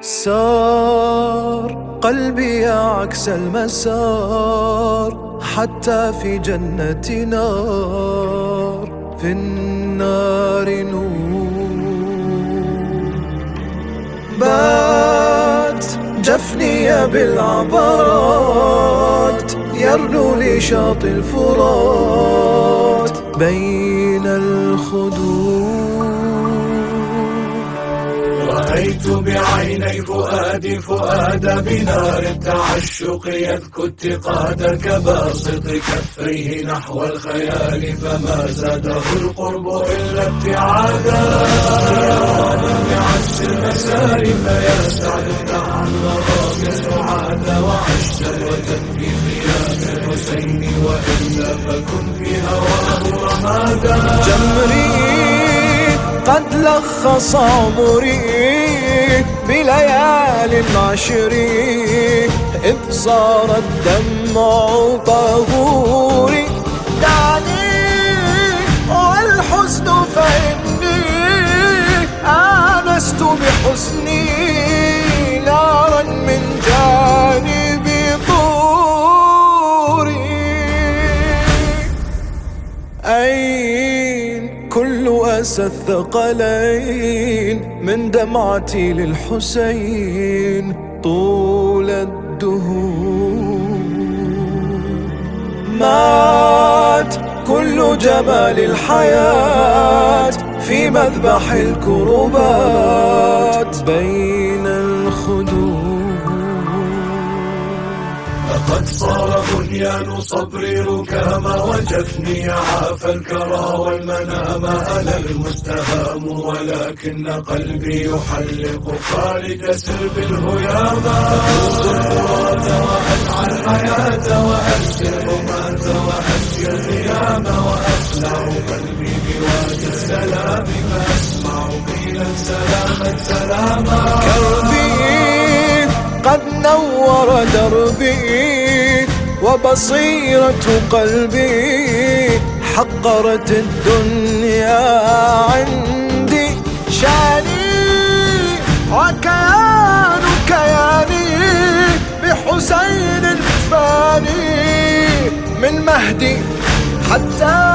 سار قلبي عكس المسار حتى في جنة نار في النار نور. بات جفني بالعبرات يرنو لشاطئ الفرات بين الخدود. رأيت بعيني فؤادي فؤاد بنار التعشق يذكو اتقاد كباسط كفيه نحو الخيال فما زاده القرب إلا ابتعادا. بعكس المسار فيسعد عن وراك سعادا وعشت وتنفي خيام الحسين وإلا فكن في هواه رمادا. جمري قد لخص عمري بليال عشري إذ صار الدمع طهوري. دعني والحزن فإني آنست بحزني. كل أسى الثقلين من دمعتي للحسين طول الدهور مات كل جمال الحياة في مذبح الكربات بين الخدور لقد صار بنيان صبري ركام وجفني عاف الكرى والمنام أنا المستهام ولكن قلبي يحلق خالد سرب الهيام. أنصر الفرات وأدعى الحياة وأسر مات وأسر الغيام وأسلع قلبي بواد السلام فأسمع قيلا سلاما سلاما كربي قد نور دربي. وبصيرة قلبي حقرت الدنيا عندي. شاني وكيان كياني بحسين الفاني من مهدي حتى